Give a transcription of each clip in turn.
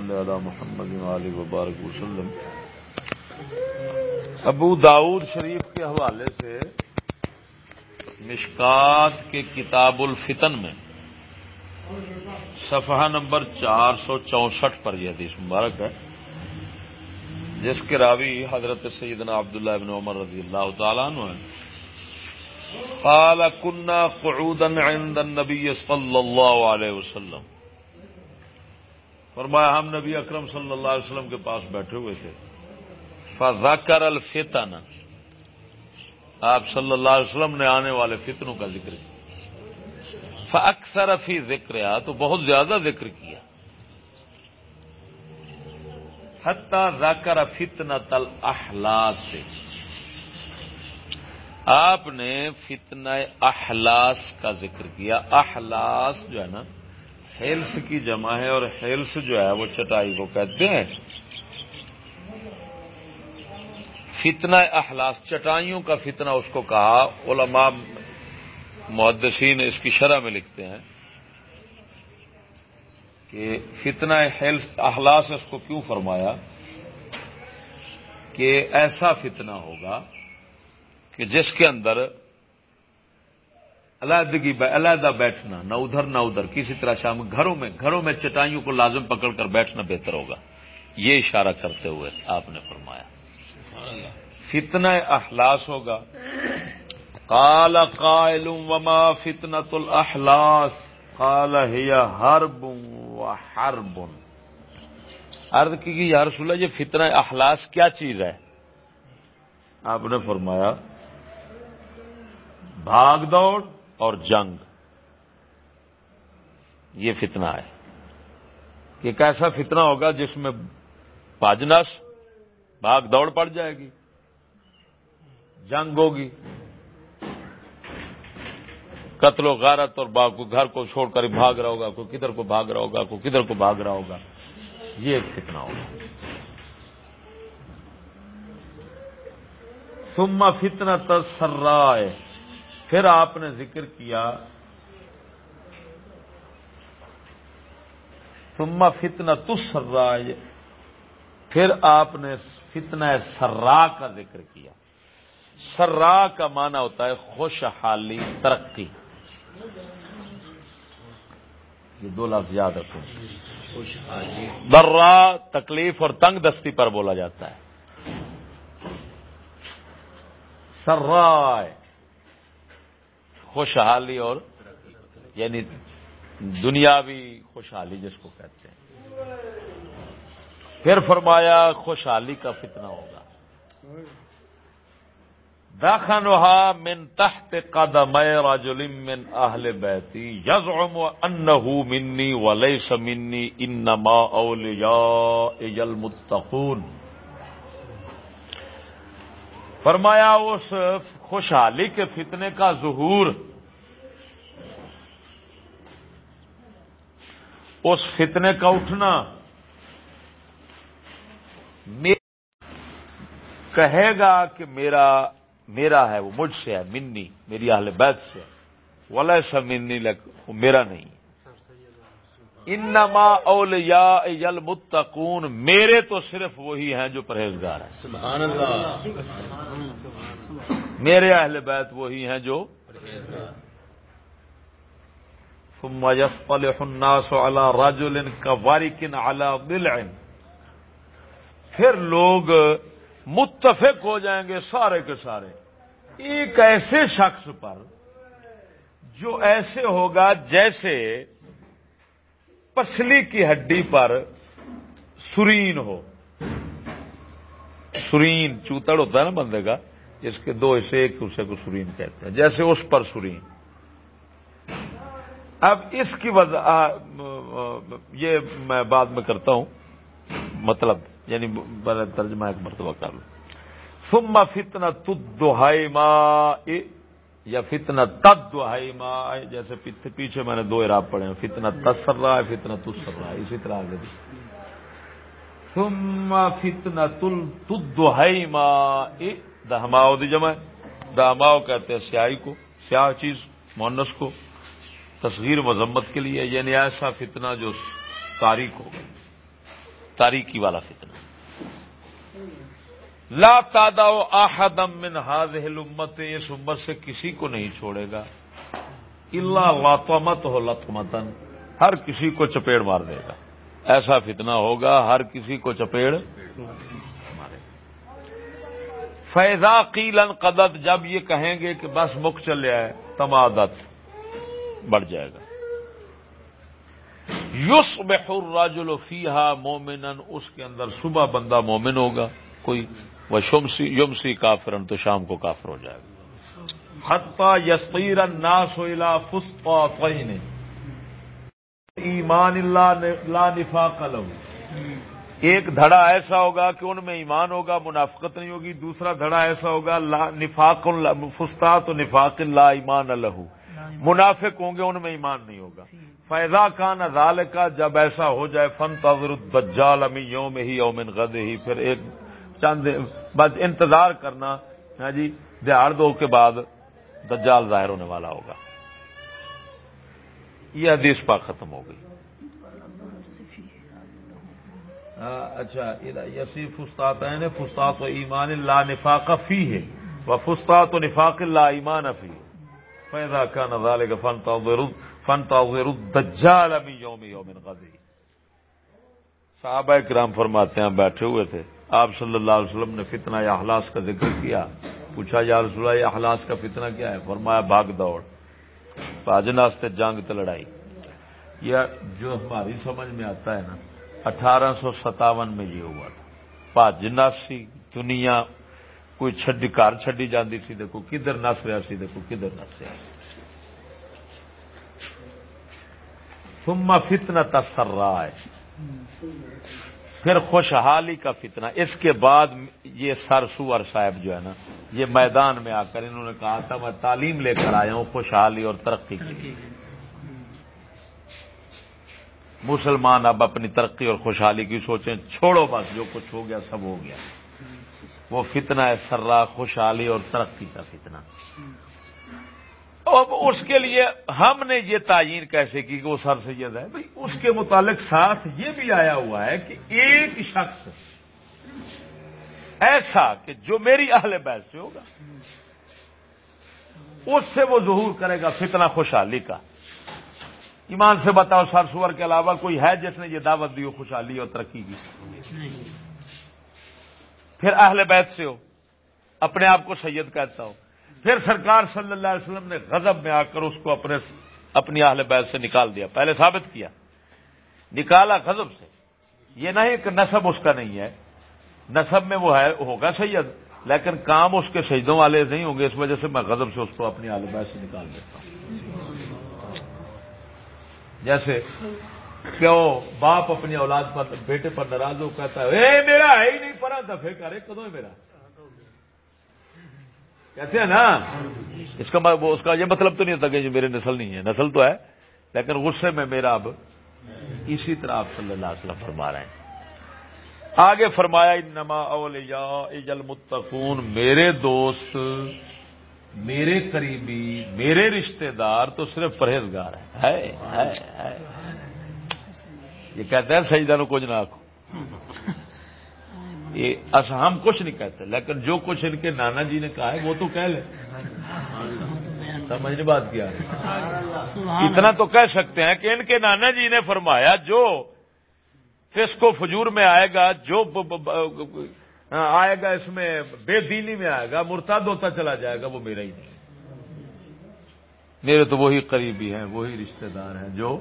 صلی علی محمد علی وبارک وسلم۔ ابو داود شریف کے حوالے سے مشکات کے کتاب الفتن میں صفحہ نمبر چار سو چونسٹھ پر یہ حدیث مبارک ہے، جس کے راوی حضرت سیدنا عبداللہ ابن عمر رضی اللہ تعالیٰ عنہ ہے قال كنا قعودا عند النبي صلی اللہ علیہ وسلم۔ فرمایا، ہم نبی اکرم صلی اللہ علیہ وسلم کے پاس بیٹھے ہوئے تھے۔ فذکر الفتن۔ آپ صلی اللہ علیہ وسلم نے آنے والے فتنوں کا ذکر کیا۔ فاکثر فی ذکر تو بہت زیادہ ذکر کیا۔ حتی ذکر فتنہ تل احلاس سے آپ نے فتنہ احلاس کا ذکر کیا۔ احلاس جو ہے نا ہیلس کی جمع ہے اور ہیلس جو ہے وہ چٹائی کو کہتے ہیں۔ فتنہ احلاس چٹائیوں کا فتنہ اس کو کہا۔ علماء، محدثین اس کی شرح میں لکھتے ہیں کہ فتنہ احلاس اس کو کیوں فرمایا؟ کہ ایسا فتنہ ہوگا کہ جس کے اندر علیحدگی علیحدہ بیٹھنا، نہ ادھر نہ ادھر، کسی طرح شام گھروں میں گھروں میں چٹائیوں کو لازم پکڑ کر بیٹھنا بہتر ہوگا۔ یہ اشارہ کرتے ہوئے آپ نے فرمایا۔ فتنہ احلاس ہوگا۔ کال قائل وما فتنت الاحلاس قال ہی ہر و ہر بن ارد کی یا رسول اللہ، یہ فتنہ احلاس کیا چیز ہے؟ آپ نے فرمایا، بھاگ دوڑ اور جنگ۔ یہ فتنہ ہے۔ ایک ایسا فتنہ ہوگا جس میں پاجنس بھاگ دوڑ پڑ جائے گی۔ جنگ ہوگی۔ قتل و غارت اور باغ کو گھر کو چھوڑ کر بھاگ رہا ہوگا کوئی کدھر کو بھاگ رہا ہوگا کوئی کدھر کو بھاگ رہا ہوگا۔ یہ ایک فتنہ ہوگا۔ سما فتنا تسرائے پھر آپ نے ذکر کیا سما فتنا تسرائے پھر آپ نے فتنہ سرا کا ذکر کیا۔ سرا کا معنی ہوتا ہے خوشحالی، ترقی۔ یہ دو لفظ یاد رکھو۔ برا تکلیف اور تنگ دستی پر بولا جاتا ہے۔ سرائے خوشحالی اور یعنی دنیاوی خوشحالی جس کو کہتے ہیں۔ پھر فرمایا خوشحالی کا فتنہ ہوگا۔ داخنها من تحت قدم رجل من اهل بيتي يزعم انه مني وليس مني انما اولياء المتقون۔ فرمایا اس خوشحالی کے فتنے کا ظہور، اس فتنے کا اٹھنا کہے گا کہ میرا میرا ہے، وہ مجھ سے ہے، منی، میری اہل بیت سے ولا سا منی لگ میرا نہیں۔ انما اولیا یل میرے تو صرف وہی ہیں جو پرہیزگار ہیں۔ سبحان اللہ۔ میرے اہل بیت وہی ہیں جو ثم يصطلح الناس على رجل كوارك على ضلع پھر لوگ متفق ہو جائیں گے سارے کے سارے۔ ایک ایسے شخص پر جو ایسے ہوگا جیسے پسلی کی ہڈی پر سرین ہو۔ سرین چوتڑ ہوتا ہے نا بندے کا اس کے دو حصے ایک حصے کو سرین کہتے ہیں، جیسے اس پر سرین اب اس کی وجہ یہ میں بعد میں کرتا ہوں۔ مطلب یعنی ترجمہ ایک مرتبہ کر لوں۔ ثم فتنا تدہائی ماں یا فتنا تد دہائی ماں جیسے پیچھے میں نے دو اراب پڑے ہیں فتنا تسر رہا ہے فتنا تسر رہا ہے اسی طرح آگے ثم فتنا تل تدہائی دہماؤ دی جمع دہماؤ کہتے ہیں سیاہی کو، سیاہ چیز، مونس کو، تصغیر مذمت کے لیے یعنی ایسا فتنہ جو تاریخ ہوگا تاریکی والا فتنہ۔ لا تادا آحدم من هذه الامت، اس امت سے کسی کو نہیں چھوڑے گا۔ اللہ لاتمت ہو لطمتن ہر کسی کو چپیڑ مار دے گا۔ ایسا فتنہ ہوگا، ہر کسی کو چپیڑ فیضا قیلن قدت جب یہ کہیں گے کہ بس مک چل جائے تمادت بڑھ جائے گا۔ یوس بحر راج الفیحا مومن اس کے اندر صبح بندہ مومن ہوگا، کوئی وہ شمسی یمسی کافرن تو شام کو کافر ہو جائے گا۔ حتہ یسیر ناس فسپا ایمان اللہ لا نفاق ایک دھڑا ایسا ہوگا کہ ان میں ایمان ہوگا، منافقت نہیں ہوگی، دوسرا دھڑا ایسا ہوگا نفاق فستات و نفاق اللہ ایمان الہ منافق ہوں گے، ان میں ایمان نہیں ہوگا۔ فیضا کان ازال کا جب ایسا ہو جائے فن تضر الدجال امی یوم ہی یومن غد ہی پھر ایک چند بس انتظار کرنا ہاں جی دیہڑ دو کے بعد دجال ظاہر ہونے والا ہوگا۔ یہ حدیث پاک ختم ہو گئی۔ ہاں، اچھا یسی فستات فستات و ایمان اللہ نفاق فی ہے وہ فستات و نفاق اللہ ایمان فی پیدا کا نظال کا فن فن تجال یوم یوم غدی صحابہ کرام فرماتے ہیں، بیٹھے ہوئے تھے۔ آپ صلی اللہ علیہ وسلم نے فتنہ یا احلاس کا ذکر کیا، پوچھا، یا رسول اللہ، یہ احلاس کا فتنہ کیا ہے؟ فرمایا، بھاگ دوڑ۔ پاجناس جنگ تو لڑائی۔ یہ جو ہماری سمجھ میں آتا ہے نا، اٹھارہ سو ستاون میں یہ ہوا تھا۔ پاج ناسی دنیا، کوئی چھڈی کار چڈی جاتی سی، دیکھو کدھر نس رہا سی، دیکھو کدھر نس رہا ثم فتنہ تسر رہا ہے پھر خوشحالی کا فتنہ۔ اس کے بعد یہ سر سور صاحب جو ہے نا، یہ میدان میں آ کر انہوں نے کہا تھا، میں تعلیم لے کر آیا ہوں خوشحالی اور ترقی کی مسلمان اب اپنی ترقی اور خوشحالی کی سوچیں، چھوڑو بس، جو کچھ ہو گیا سب ہو گیا۔ وہ فتنہ ہے، سرا خوشحالی اور ترقی کا فتنہ۔ اب اس کے لیے ہم نے یہ تعین کیسے کی کہ وہ سر سید ہے؟ بھائی اس کے متعلق ساتھ یہ بھی آیا ہوا ہے کہ ایک شخص ایسا کہ جو میری اہل بیت سے ہوگا اس سے وہ ظہور کرے گا فتنہ خوشحالی کا۔ ایمان سے بتاؤ سر سور کے علاوہ کوئی ہے جس نے یہ دعوت دی ہو خوشحالی اور ترقی کی؟ پھر اہل بیت سے ہو اپنے آپ کو سید کہتا ہو۔ پھر سرکار صلی اللہ علیہ وسلم نے غضب میں آ کر اس کو اپنے اپنی اہل بیت سے نکال دیا، پہلے ثابت کیا۔ نکالا غضب سے۔ یہ نہیں کہ نصب اس کا نہیں ہے، نصب میں وہ ہے، ہوگا سید، لیکن کام اس کے شہیدوں والے نہیں ہوں گے، اس وجہ سے میں غضب سے اس کو اپنی اہل بیت سے نکال دیتا ہوں۔ جیسے کیوں باپ اپنی اولاد پر، بیٹے پر ناراض ہو کہتا ہے، اے میرا ہے ہی نہیں پڑا تھا پھر کرے کدو میرا؟ کہتے ہیں نا، اس کا مطلب اس کا یہ مطلب تو نہیں ہوتا کہ میرے نسل نہیں ہے، نسل تو ہے، لیکن غصے میں میرا اب اسی طرح آپ صلی اللہ علیہ وسلم فرما رہے ہیں۔ آگے فرمایا نما اولیا اجل متقون میرے دوست، میرے قریبی، میرے رشتہ دار تو صرف پرہیزگار ہے یہ کہتے ہیں سجدہ نو کچھ نہ آخو یہ ہم کچھ نہیں کہتے لیکن جو کچھ ان کے نانا جی نے کہا ہے وہ تو کہہ لیں۔ سمجھنے بات کیا۔ اتنا تو کہہ سکتے ہیں کہ ان کے نانا جی نے فرمایا جو فسکو فجور میں آئے گا جو آئے گا اس میں بے دینی میں آئے گا مرتاد ہوتا چلا جائے گا وہ میرا ہی نہیں۔ میرے تو وہی قریبی ہیں وہی رشتہ دار ہیں جو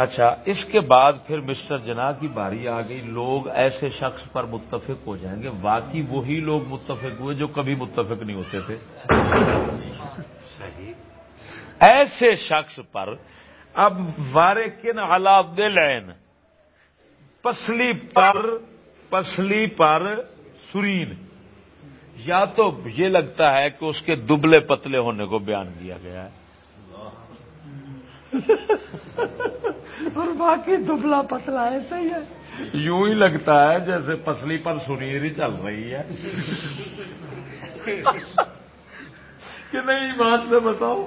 اچھا اس کے بعد پھر مسٹر جنا کی باری آ گئی۔ لوگ ایسے شخص پر متفق ہو جائیں گے۔ باقی وہی لوگ متفق ہوئے جو کبھی متفق نہیں ہوتے تھے۔ ایسے شخص پر اب وارے کن حالات دل پسلی پر پسلی پر سرین یا تو یہ لگتا ہے کہ اس کے دبلے پتلے ہونے کو بیان کیا گیا ہے۔ اور باقی دبلا پتلا ایسا ہی ہے۔ یوں ہی لگتا ہے جیسے پسلی پر سنیر ہی چل رہی ہے۔ کہ نہیں بات سے بتاؤ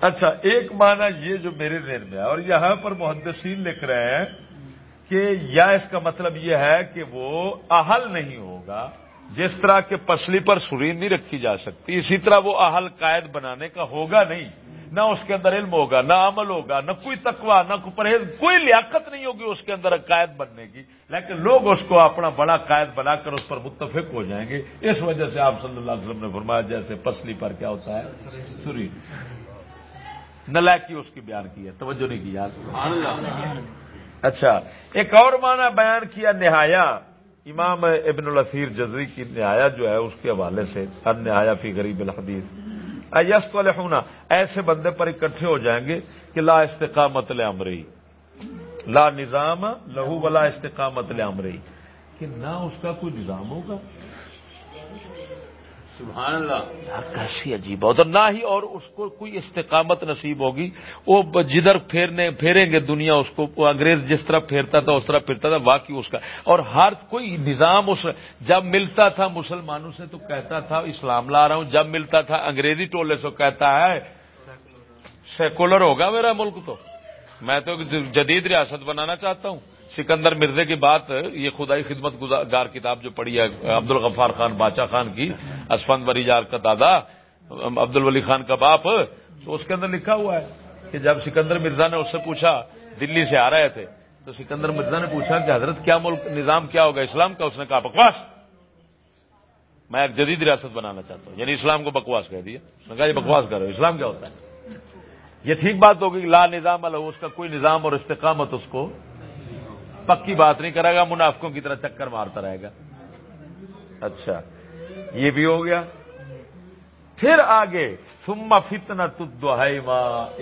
اچھا ایک معنی یہ جو میرے ذہن میں ہے، اور یہاں پر محدثین لکھ رہے ہیں کہ یا اس کا مطلب یہ ہے کہ وہ اہل نہیں ہوگا، جس طرح کے پسلی پر سرین نہیں رکھی جا سکتی، اسی طرح وہ اہل قائد بنانے کا ہوگا نہیں۔ نہ اس کے اندر علم ہوگا، نہ عمل ہوگا، نہ کوئی تقوا نہ کوئی پرہیز، کوئی لیاقت نہیں ہوگی اس کے اندر قائد بننے کی۔ لیکن لوگ اس کو اپنا بڑا قائد بنا کر اس پر متفق ہو جائیں گے۔ اس وجہ سے آپ صلی اللہ علیہ وسلم نے فرمایا، جیسے پسلی پر کیا ہوتا ہے؟ سری نلائکی اس کی بیان کی ہے۔ توجہ نہیں کی یاد۔ اچھا ایک اور معنی بیان کیا نہایا۔ امام ابن الاسیر جزری کی نہایا جو ہے، اس کے حوالے سے۔ نہایا فی غریب الحدیث۔ ایس ہونا ایسے بندے پر اکٹھے ہو جائیں گے کہ لا استقامت لمرئی لا نظام لہو ولا استقامت لمرئی کہ نہ اس کا کوئی نظام ہوگا۔ سبحان اللہ۔ یار، کیسی عجیب اور نہ ہی اور اس کو کوئی استقامت نصیب ہوگی، وہ جدھر پھیرنے پھیریں گے دنیا، اس کو انگریز جس طرح پھیرتا تھا، اس طرح پھرتا تھا، واقعی اس کا۔ اور ہر کوئی نظام اس جب ملتا تھا مسلمانوں سے تو کہتا تھا، اسلام لا رہا ہوں۔ جب ملتا تھا انگریزی ٹولے سے کہتا ہے، سیکولر ہوگا میرا ملک تو۔ میں تو جدید ریاست بنانا چاہتا ہوں۔ سکندر مرزے کی بات، یہ خدائی خدمت گار کتاب جو پڑھی ہے عبد الغفار خان بادشاہ خان کی، اسفند وری جار کا دادا عبد الولی خان کا باپ، تو اس کے اندر لکھا ہوا ہے کہ جب سکندر مرزا نے اس سے پوچھا، دلی سے آ رہے تھے، تو سکندر مرزا نے پوچھا کہ حضرت کیا ملک نظام کیا ہوگا؟ اسلام کا؟ اس نے کہا، بکواس۔ میں ایک جدید ریاست بنانا چاہتا ہوں یعنی اسلام کو بکواس کہہ دیا۔ اس نے کہا، یہ بکواس کرو اسلام کیا ہوتا ہے؟ یہ ٹھیک بات ہوگی، لا نظام الگ اس کا کوئی نظام اور استقامت اس کو پکی بات نہیں کرے گا، منافقوں کی طرح چکر مارتا رہے گا۔ اچھا یہ بھی ہو گیا۔ پھر آگے سما فتنا تدہائی ماں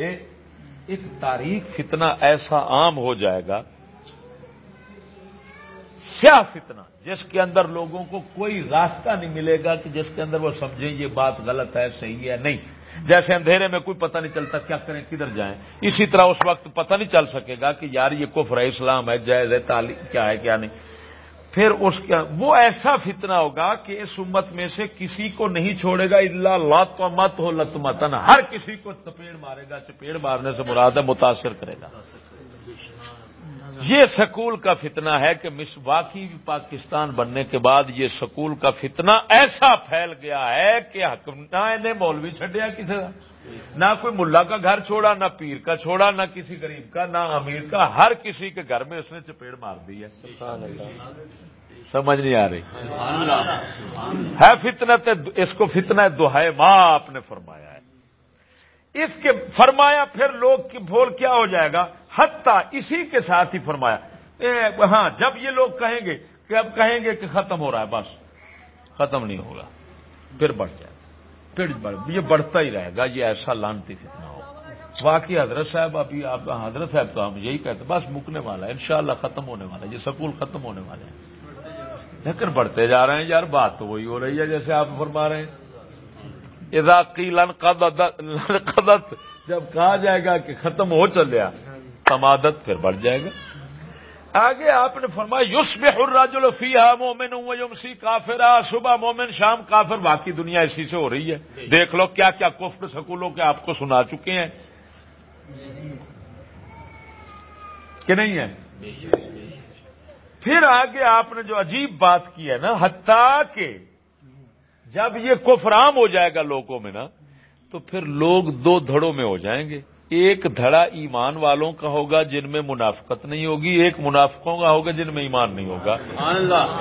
ایک تاریخ فتنا ایسا عام ہو جائے گا۔ سیاہ فتنا جس کے اندر لوگوں کو کوئی راستہ نہیں ملے گا کہ جس کے اندر وہ سمجھیں یہ بات غلط ہے، صحیح ہے، نہیں۔ جیسے اندھیرے میں کوئی پتہ نہیں چلتا کیا کریں، کدھر جائیں۔ اسی طرح اس وقت پتہ نہیں چل سکے گا کہ یار یہ کفر ہے، اسلام ہے، جائز ہے، تعلیم کیا ہے، کیا نہیں۔ پھر اس کا وہ ایسا فتنا ہوگا کہ اس امت میں سے کسی کو نہیں چھوڑے گا اللہ لات مت ہو لت متن ہر کسی کو چپیڑ مارے گا، چپیڑ مارنے سے مراد ہے، متاثر کرے گا۔ یہ سکول کا فتنہ ہے کہ مس واقعی پاکستان بننے کے بعد یہ سکول کا فتنہ ایسا پھیل گیا ہے کہ نہ مولوی چھڈیا کسی کا نہ کوئی ملا کا گھر چھوڑا، نہ پیر کا چھوڑا، نہ کسی غریب کا، نہ امیر کا، ہر کسی کے گھر میں اس نے چپیڑ مار دی ہے۔ سمجھ نہیں آ رہی۔ ہے فتنت اس کو فتنہ دہائے ماں آپ نے فرمایا ہے۔ اس کے فرمایا پھر لوگ کی بھول کیا ہو جائے گا؟ حتیٰ اسی کے ساتھ ہی فرمایا۔ ہاں جب یہ لوگ کہیں گے کہ اب کہیں گے کہ ختم ہو رہا ہے، بس، ختم نہیں ہوگا۔ پھر بڑھ جائے۔ پھر بڑھ، یہ بڑھتا ہی رہے گا، یہ ایسا لانتی فتنا ہو۔ باقی حضرت صاحب ابھی آپ، حضرت صاحب تو ہم یہی کہتے ہیں، بس مکنے والا ہے، انشاءاللہ ختم ہونے والا ہے، یہ سکول ختم ہونے والے ہیں۔ لیکن بڑھتے جا رہے ہیں، یار، بات تو وہی ہو رہی ہے، جیسے آپ فرما رہے ہیں۔ اضاقی لن قدت جب کہا جائے گا کہ ختم ہو چلیا تمادت پھر بڑھ جائے گا۔ آگے آپ نے فرمایا یوس میں حراج الفیہ مومن یمسی کافر صبح مومن، شام کافر، باقی دنیا اسی سے ہو رہی ہے۔ دیکھ لو کیا کیا کفر سکولوں کے آپ کو سنا چکے ہیں۔ کہ نہیں ہے؟ پھر آگے آپ نے جو عجیب بات کی ہے نا، حتیٰ کہ جب یہ کفرام ہو جائے گا لوگوں میں نا، تو پھر لوگ دو دھڑوں میں ہو جائیں گے۔ ایک دھڑا ایمان والوں کا ہوگا جن میں منافقت نہیں ہوگی ایک منافقوں کا ہوگا جن میں ایمان نہیں ہوگا۔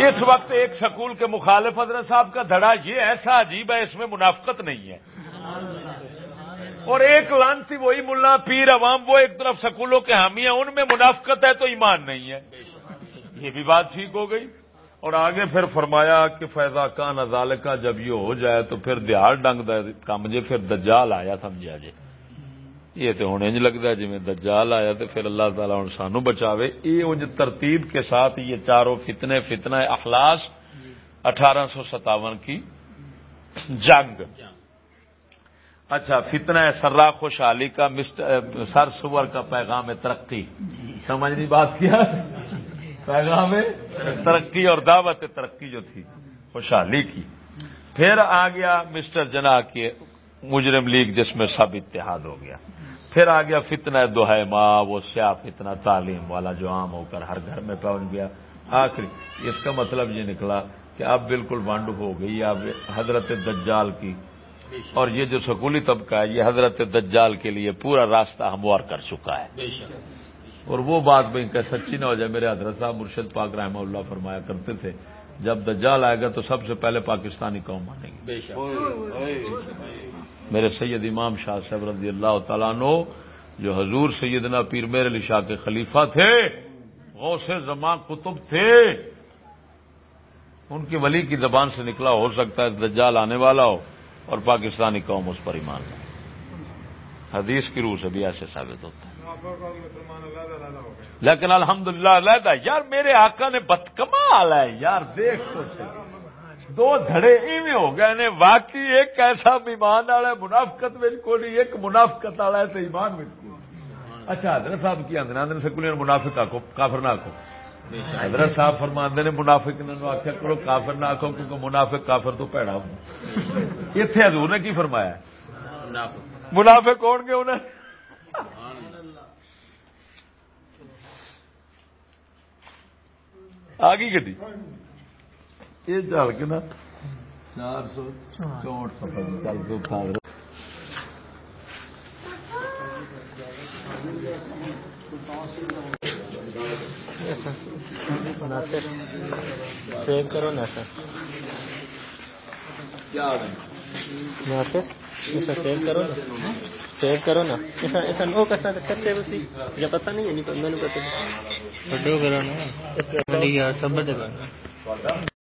اس وقت ایک سکول کے مخالف حضرت صاحب کا دھڑا یہ ایسا عجیب ہے اس میں منافقت نہیں ہے۔ اور ایک لانتی وہی ملا پیر عوام وہ ایک طرف سکولوں کے حامی ہیں ان میں منافقت ہے تو ایمان نہیں ہے۔ یہ بھی بات ٹھیک ہو گئی۔ اور آگے پھر فرمایا کہ فیضا کا نزال کا جب یہ ہو جائے تو پھر دیہار ڈنگ دے کام جے پھر دجال آیا سمجھا جی یہ تو ہوں انج لگتا ہے جی دجال آیا تو پھر اللہ تعالیٰ ہوں سانو بچاوے۔ یہ انج ترتیب کے ساتھ یہ چاروں فتنے، فتنہ اخلاص، اٹھارہ سو ستاون کی جنگ۔ اچھا فتنہ سرا خوشحالی کا سر سور کا پیغام ترقی۔ سمجھ نہیں بات کیا؟ پیغام ترقی اور دعوت ترقی جو تھی خوشحالی کی۔ پھر آ گیا مسٹر جنا کے مجرم لیگ جس میں سب اتحاد ہو گیا۔ پھر آ گیا فتنہ دوہے ماں وہ سیاہ فتنہ تعلیم والا جو عام ہو کر ہر گھر میں پہنچ گیا۔ آخری اس کا مطلب یہ نکلا کہ اب بالکل بانڈ ہو گئی اب حضرت دجال کی۔ اور یہ جو سکولی طبقہ ہے یہ حضرت دجال کے لیے پورا راستہ ہموار کر چکا ہے۔ اور وہ بات بھی کہ سچی نہ ہو جائے میرے حضرت صاحب مرشد پاک رحمہ اللہ فرمایا کرتے تھے جب دجال آئے گا تو سب سے پہلے پاکستانی قوم مانے گی۔ میرے سید امام شاہ صاحب رضی اللہ تعالیٰ نو جو حضور سیدنا پیر میر علی شاہ کے خلیفہ تھے، غوث زمان کتب تھے۔ ان کی ولی کی زبان سے نکلا، ہو سکتا ہے دجال آنے والا ہو، اور پاکستانی قوم اس پر ایمان لائے۔ حدیث کی روح سے بھی ایسے ثابت ہوتا ہے۔ لیکن الحمدللہ علیحدہ، یار میرے آقا نے بتکما ہے، یار دیکھ تو دو دھڑے ایویں ہو گئے نے، واقعی ایک ایسا ایمان والا منافقت میں کو ایک منافقت والا ہے تو ایمان میں اچھا حضرت صاحب کی آدھے آدھے سکول منافق آکو کافر نہ آکو حضرت صاحب فرماندے نے منافق نے آخیا کرو، کافر نہ آکو کیونکہ منافق کافر تو پیڑا ہوں۔ اتنے حضور نے کی فرمایا؟ منافق کون گے انہیں آ گئی گی یہ چل کے نا چار سو چونٹ سفر چل کے اٹھا سیو کرو نا سر۔ ناصر سیو کرو نا۔ سیو کرو نا۔ نو سکتے سیو پتہ نہیں ہے نہیں میں نے پتہ نہیں۔ کرو نا۔ سب